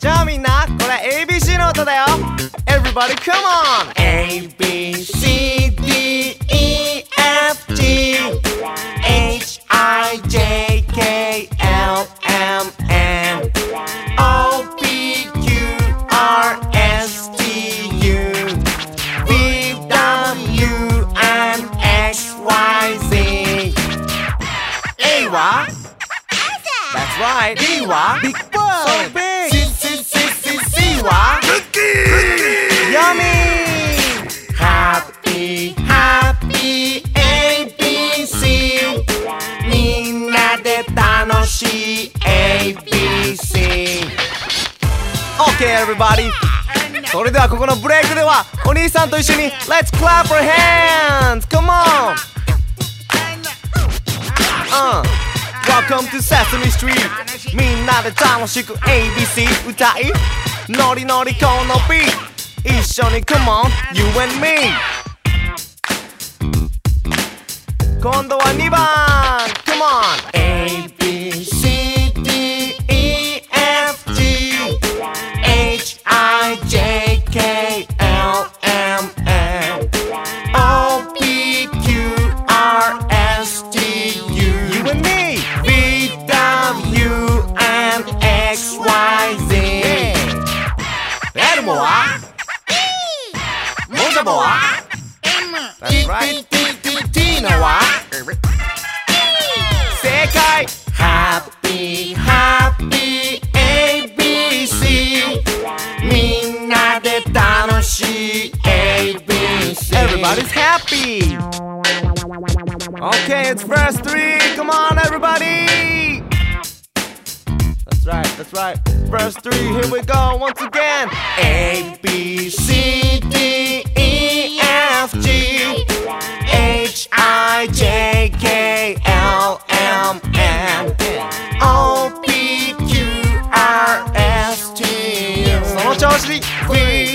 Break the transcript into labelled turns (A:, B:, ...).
A: じゃあみんなこれ ABC の歌だよ Everybody come on! That's right B は Big Boy C, C, C, C, C は Yummy Happy Happy ABC みんなで楽しい ABC Okay everybody それではここのブレイクではお兄さんと一緒に Let's clap our hands! Come on! Welcome to Sesame Street みんなで楽しく ABC 歌いノリノリこのビート一緒に Come on You and me 今度は2番 Come on モンジャボは That's right T のは正解 Happy Happy ABC みんなで楽しい ABC Everybody's happy Okay, it's verse 3 Come on everybody That's right, that's right. Verse 3, here we go once again. A, B, C, U そ